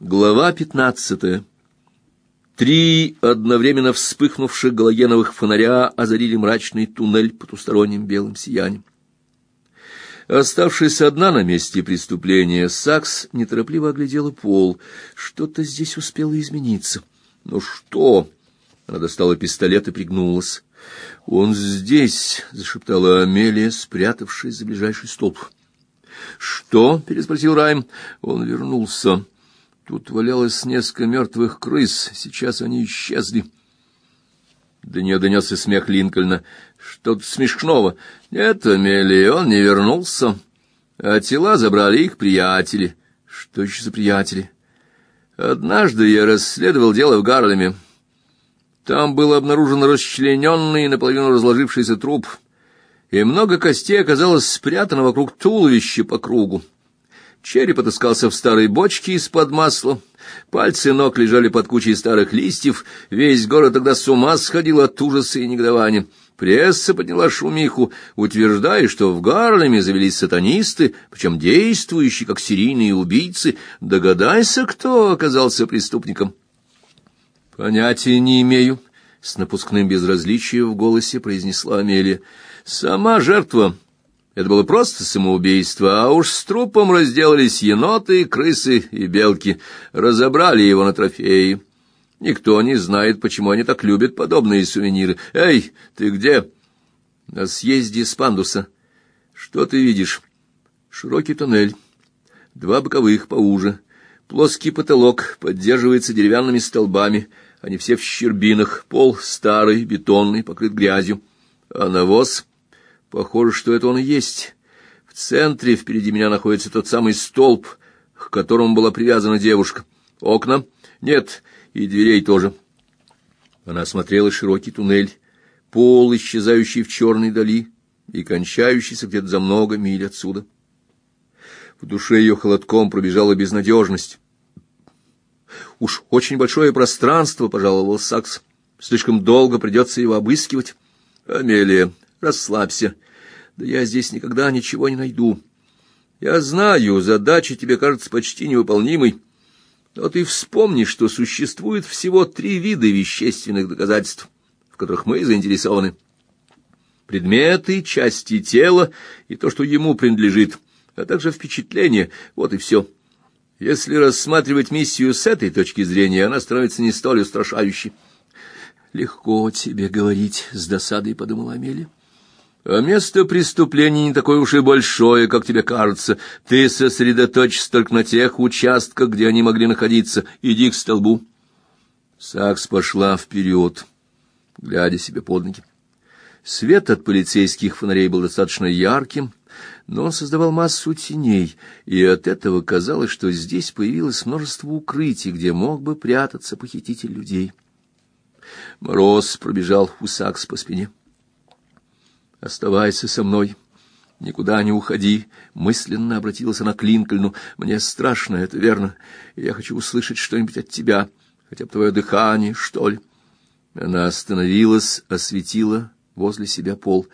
Глава пятнадцатая. Три одновременно вспыхнувших галогеновых фонаря озарили мрачный туннель потусторонним белым сиянием. Оставшись одна на месте преступления, Сакс неторопливо оглядела пол. Что-то здесь успело измениться. «Ну что?» Она достала пистолет и пригнулась. «Он здесь!» — зашептала Амелия, спрятавшись за ближайший столб. «Что?» — переспросил Райм. «Он вернулся». Тут валялось несколько мертвых крыс, сейчас они исчезли. До нее донесся смех Линкольна. Что-то смешного. Нет, Амелия, он не вернулся. А тела забрали их приятели. Что еще за приятели? Однажды я расследовал дело в Гарлеме. Там был обнаружен расчлененный, наполовину разложившийся труп, и много костей оказалось спрятано вокруг туловища по кругу. Череп отыскался в старой бочке из-под масла. Пальцы ног лежали под кучей старых листьев. Весь город тогда с ума сходил от ужаса и негодования. Пресса подняла шумиху, утверждая, что в Гарлеме завелись сатанисты, причем действующие как серийные убийцы. Догадайся, кто оказался преступником. Понятия не имею, с напускным безразличием в голосе произнесла Амелия. Сама жертва это было просто самоубийство, а уж с трупом разделались еноты, крысы и белки, разобрали его на трофеи. Никто не знает, почему они так любят подобные сувениры. Эй, ты где? На съезде с пандуса. Что ты видишь? Широкий тоннель, два боковых поуже, плоский потолок поддерживается деревянными столбами, они все в щербинах, пол старый, бетонный, покрыт грязью, а навоз Похоже, что это он и есть. В центре впереди меня находится тот самый столб, к которому была привязана девушка. Окна? Нет, и дверей тоже. Она осмотрела широкий туннель, пол, исчезающий в черной дали и кончающийся где-то за много миль отсюда. В душе ее холодком пробежала безнадежность. Уж очень большое пространство, пожаловал Сакс. Слишком долго придется его обыскивать. Амелия, Расслабься. Да я здесь никогда ничего не найду. Я знаю, задача тебе кажется почти невыполнимой. Но ты вспомни, что существует всего три вида вещественных доказательств, в которых мы заинтересованы. Предметы, части тела и то, что ему принадлежит, а также впечатления. Вот и все. Если рассматривать миссию с этой точки зрения, она становится не столь устрашающей. Легко тебе говорить, с досадой подумала Амелия. А место преступления не такое уж и большое, как тебе кажется. Ты сосредоточься только на тех участках, где они могли находиться. Иди к столбу. Сакс пошла вперед, глядя себе под ноги. Свет от полицейских фонарей был достаточно ярким, но он создавал массу теней, и от этого казалось, что здесь появилось множество укрытий, где мог бы прятаться похититель людей. Мороз пробежал у Сакс по спине. Оставайся со мной. Никуда не уходи, мысленно обратилась она к Линкольну. Мне страшно, это верно. Я хочу услышать что-нибудь от тебя, хотя бы твое дыхание, что ли. Она остановилась, осветила возле себя пол.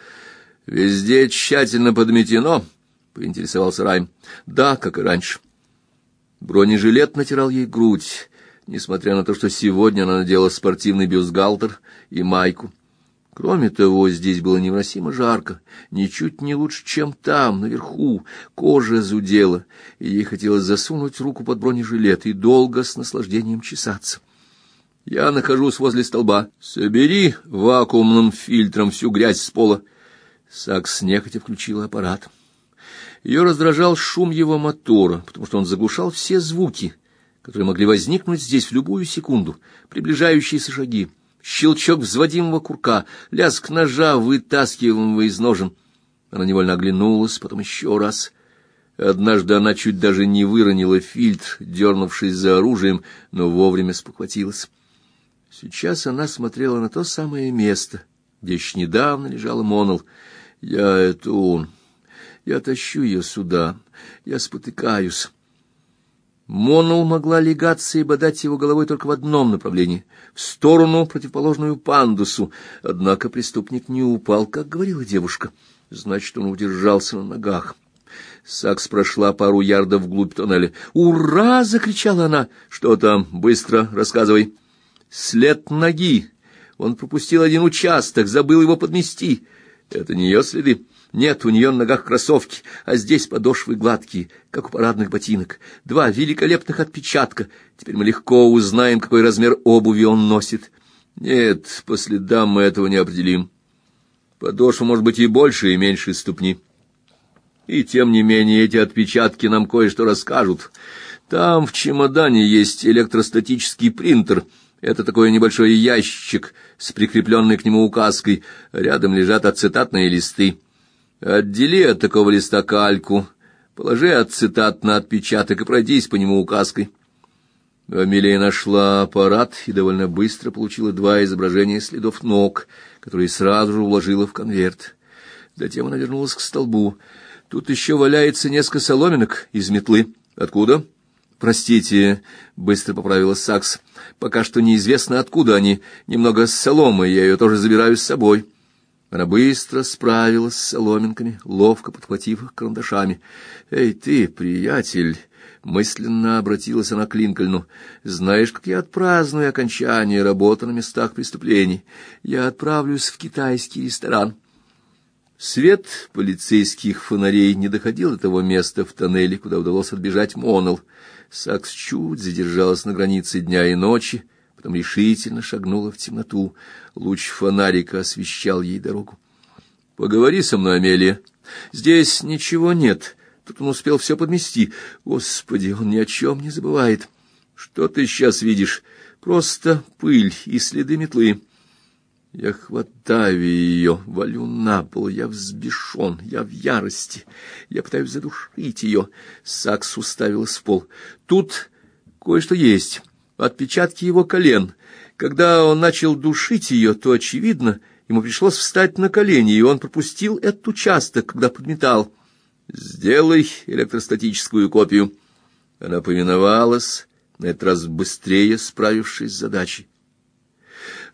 Везде тщательно подметено, поинтересовался Райм. Да, как и раньше. Бронежилет натирал ей грудь, несмотря на то, что сегодня она надела спортивный бюстгальтер и майку. Кроме того, здесь было невыносимо жарко, ничуть не лучше, чем там, наверху. Кожа зудела, и ей хотелось засунуть руку под бронежилет и долго с наслаждением чесаться. Я нахожусь возле столба. Собери вакуумным фильтром всю грязь с пола. Сакс нехотя включил аппарат. Ее раздражал шум его мотора, потому что он заглушал все звуки, которые могли возникнуть здесь в любую секунду, приближающиеся шаги щелчок взводимого курка, лязг ножа, вытаскиваемого из ножен. Она невольно оглянулась, потом еще раз. Однажды она чуть даже не выронила фильтр, дернувшись за оружием, но вовремя спохватилась. Сейчас она смотрела на то самое место, где еще недавно лежала Монол. Я — это он. Я тащу ее сюда. Я спотыкаюсь. Монул могла легаться и бодать его головой только в одном направлении — в сторону, противоположную пандусу. Однако преступник не упал, как говорила девушка. Значит, он удержался на ногах. Сакс прошла пару ярдов вглубь тоннеля. «Ура!» — закричала она. «Что там? Быстро рассказывай». «След ноги. Он пропустил один участок, забыл его подмести. Это не ее следы?» Нет, у нее на ногах кроссовки, а здесь подошвы гладкие, как у парадных ботинок. Два великолепных отпечатка. Теперь мы легко узнаем, какой размер обуви он носит. Нет, по следам мы этого не определим. Подошва может быть и больше, и меньше ступни. И тем не менее эти отпечатки нам кое-что расскажут. Там в чемодане есть электростатический принтер. Это такой небольшой ящик с прикрепленной к нему указкой. Рядом лежат ацетатные листы. Отдели от такого листа кальку, положи ацетат на отпечаток и пройдись по нему указкой. Амелия нашла аппарат и довольно быстро получила два изображения следов ног, которые сразу же уложила в конверт. Затем она вернулась к столбу. Тут еще валяется несколько соломинок из метлы. Откуда? Простите, быстро поправила Сакс. Пока что неизвестно, откуда они. Немного соломы, я ее тоже забираю с собой. Она быстро справилась с соломинками, ловко подхватив их карандашами. «Эй, ты, приятель!» — мысленно обратилась она к Линкольну. «Знаешь, как я отпраздную окончание работы на местах преступлений? Я отправлюсь в китайский ресторан». Свет полицейских фонарей не доходил до того места в тоннеле, куда удалось отбежать Монол. Сакс чуть задержалась на границе дня и ночи, потом решительно шагнула в темноту. Луч фонарика освещал ей дорогу. «Поговори со мной, Амелия. Здесь ничего нет. Тут он успел все подмести. Господи, он ни о чем не забывает. Что ты сейчас видишь? Просто пыль и следы метлы». Я хватаю ее, валю на пол, я взбешен, я в ярости. Я пытаюсь задушить ее. Сакс уставилась в пол. Тут кое-что есть отпечатки его колен. Когда он начал душить ее, то, очевидно, ему пришлось встать на колени, и он пропустил этот участок, когда подметал. «Сделай электростатическую копию». Она повиновалась, на этот раз быстрее справившись с задачей.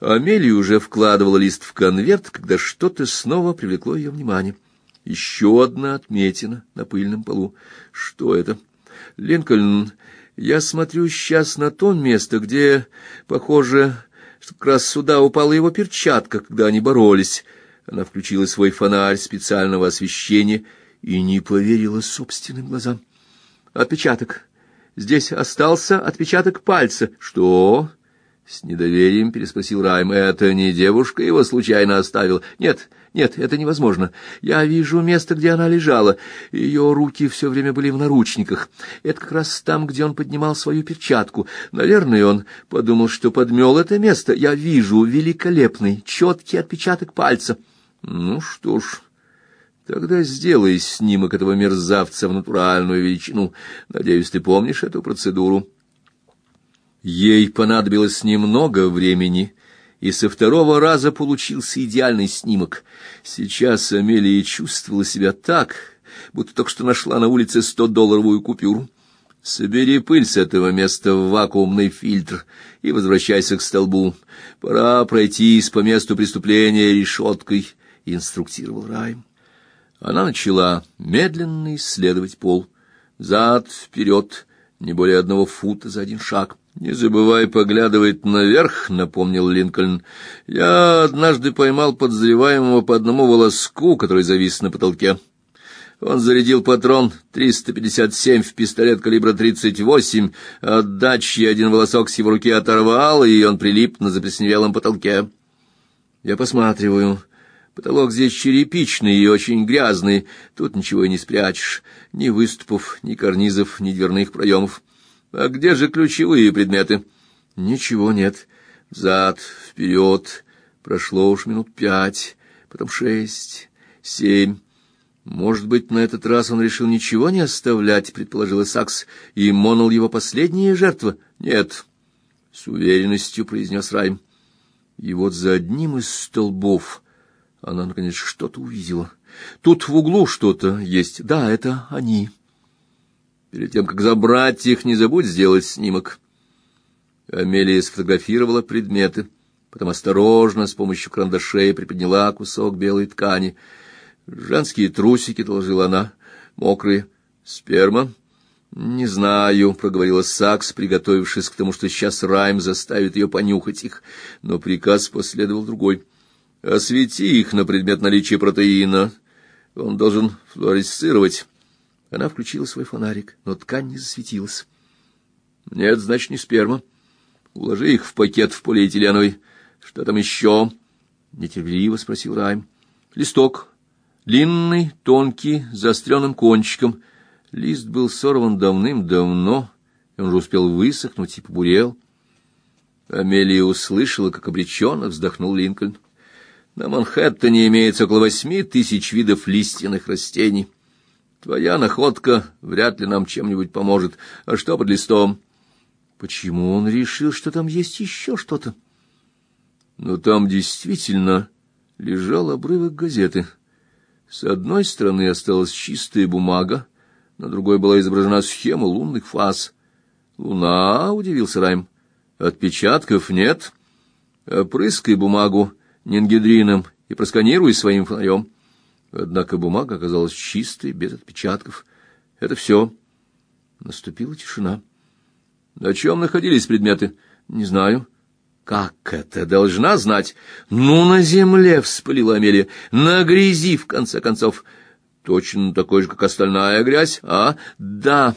Амелия уже вкладывала лист в конверт, когда что-то снова привлекло ее внимание. Еще одна отметина на пыльном полу. Что это? Линкольн я смотрю сейчас на то место, где, похоже, что как раз сюда упала его перчатка, когда они боролись. Она включила свой фонарь специального освещения и не поверила собственным глазам. Отпечаток. Здесь остался отпечаток пальца. Что? С недоверием переспросил Райм. Это не девушка его случайно оставила? Нет, нет, это невозможно. Я вижу место, где она лежала. Ее руки все время были в наручниках. Это как раз там, где он поднимал свою перчатку. Наверное, он подумал, что подмел это место. Я вижу великолепный, четкий отпечаток пальца. Ну что ж, тогда сделай снимок этого мерзавца в натуральную величину. Надеюсь, ты помнишь эту процедуру. Ей понадобилось немного времени, и со второго раза получился идеальный снимок. Сейчас Амелия чувствовала себя так, будто только что нашла на улице сто-долларовую купюру. Собери пыль с этого места в вакуумный фильтр и возвращайся к столбу. Пора пройтись по месту преступления решеткой, — инструктировал Райм. Она начала медленно исследовать пол. Зад, вперед, не более одного фута за один шаг — «Не забывай поглядывать наверх», — напомнил Линкольн. «Я однажды поймал подозреваемого по одному волоску, который завис на потолке. Он зарядил патрон 357 в пистолет калибра 38, отдачи один волосок с его руки оторвал, и он прилип на заплесневелом потолке. Я посматриваю». Потолок здесь черепичный и очень грязный, тут ничего и не спрячешь, ни выступов, ни карнизов, ни дверных проемов. А где же ключевые предметы? Ничего нет. Зад, вперед. Прошло уж минут пять, потом шесть, семь. Может быть, на этот раз он решил ничего не оставлять, предположила Сакс, и Монол его последняя жертва? Нет, с уверенностью произнес Райм. И вот за одним из столбов она наконец что-то увидела. Тут в углу что-то есть. Да, это они. Перед тем, как забрать их, не забудь сделать снимок. Амелия сфотографировала предметы, потом осторожно с помощью карандашей приподняла кусок белой ткани. Женские трусики, доложила она, мокрые. Сперма? Не знаю, проговорила Сакс, приготовившись к тому, что сейчас Райм заставит ее понюхать их, но приказ последовал другой. Освети их на предмет наличия протеина. Он должен флуоресцировать. Она включила свой фонарик, но ткань не засветилась. Нет, значит, не сперма. Уложи их в пакет в полиэтиленовый. Что там еще? Нетерпеливо спросил Райм. Листок. Длинный, тонкий, с заостренным кончиком. Лист был сорван давным-давно, и он уже успел высохнуть и побурел. Амелия услышала, как обреченно вздохнул Линкольн. На Манхэттене имеется около восьми тысяч видов лиственных растений. Твоя находка вряд ли нам чем-нибудь поможет. А что под листом? Почему он решил, что там есть еще что-то? Но там действительно лежал обрывок газеты. С одной стороны осталась чистая бумага, на другой была изображена схема лунных фаз. «Луна?» — удивился Райм. «Отпечатков нет. Опрыскай бумагу нингидрином и просканируй своим фонарем». Однако бумага оказалась чистой, без отпечатков. Это все. Наступила тишина. На чем находились предметы? Не знаю. Как это должна знать? Ну, на земле, вспылила Амелия. На грязи, в конце концов. Точно такой же, как остальная грязь, а? Да,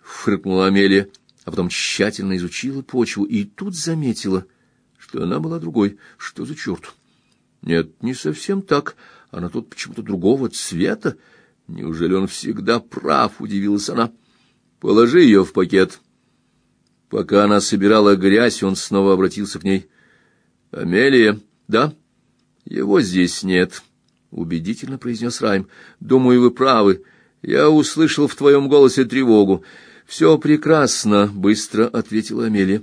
фыркнула Амелия, а потом тщательно изучила почву и тут заметила, что она была другой. Что за черт? Нет, не совсем так. Она тут почему-то другого цвета. Неужели он всегда прав, удивилась она. Положи ее в пакет. Пока она собирала грязь, он снова обратился к ней. Амелия, да? Его здесь нет, убедительно произнес Райм. Думаю, вы правы. Я услышал в твоем голосе тревогу. «Все прекрасно, быстро ответила Амелия.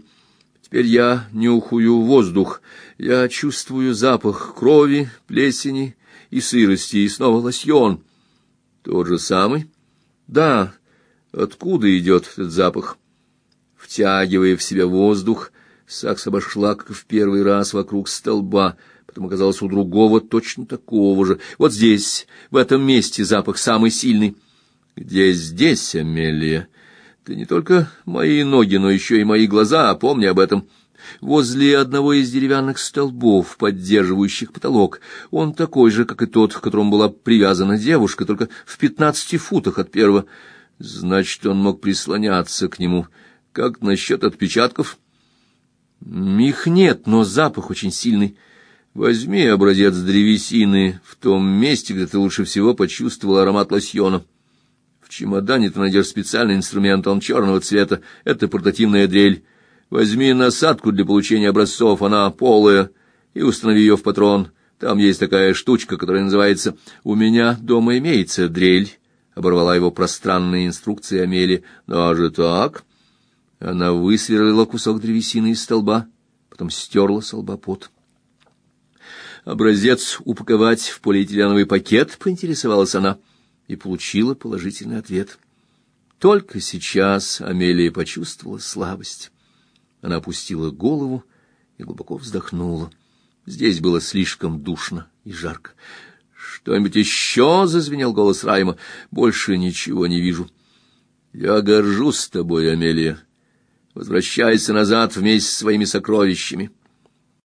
Теперь я нюхаю воздух. Я чувствую запах крови, плесени и сырости, и снова лосьон. Тот же самый? Да. Откуда идет этот запах? Втягивая в себя воздух, Сакс обошла, как в первый раз, вокруг столба, потом оказалась у другого точно такого же. Вот здесь, в этом месте, запах самый сильный. Где здесь, Амелия? Ты не только мои ноги, но еще и мои глаза, помни об этом. — возле одного из деревянных столбов, поддерживающих потолок. Он такой же, как и тот, к которому была привязана девушка, только в пятнадцати футах от первого. Значит, он мог прислоняться к нему. Как насчет отпечатков? Их нет, но запах очень сильный. Возьми образец древесины в том месте, где ты лучше всего почувствовал аромат лосьона. В чемодане ты найдешь специальный инструмент, он черного цвета. Это портативная дрель. Возьми насадку для получения образцов, она полая, и установи ее в патрон. Там есть такая штучка, которая называется «У меня дома имеется дрель», — оборвала его пространные инструкции Амели. «Даже «Ну, так?» Она высверлила кусок древесины из столба, потом стерла с лба пот. «Образец упаковать в полиэтиленовый пакет?» — поинтересовалась она и получила положительный ответ. Только сейчас Амелия почувствовала слабость. Она опустила голову и глубоко вздохнула. Здесь было слишком душно и жарко. «Что-нибудь еще?» — зазвенел голос Райма. «Больше ничего не вижу». «Я горжусь тобой, Амелия. Возвращайся назад вместе с своими сокровищами».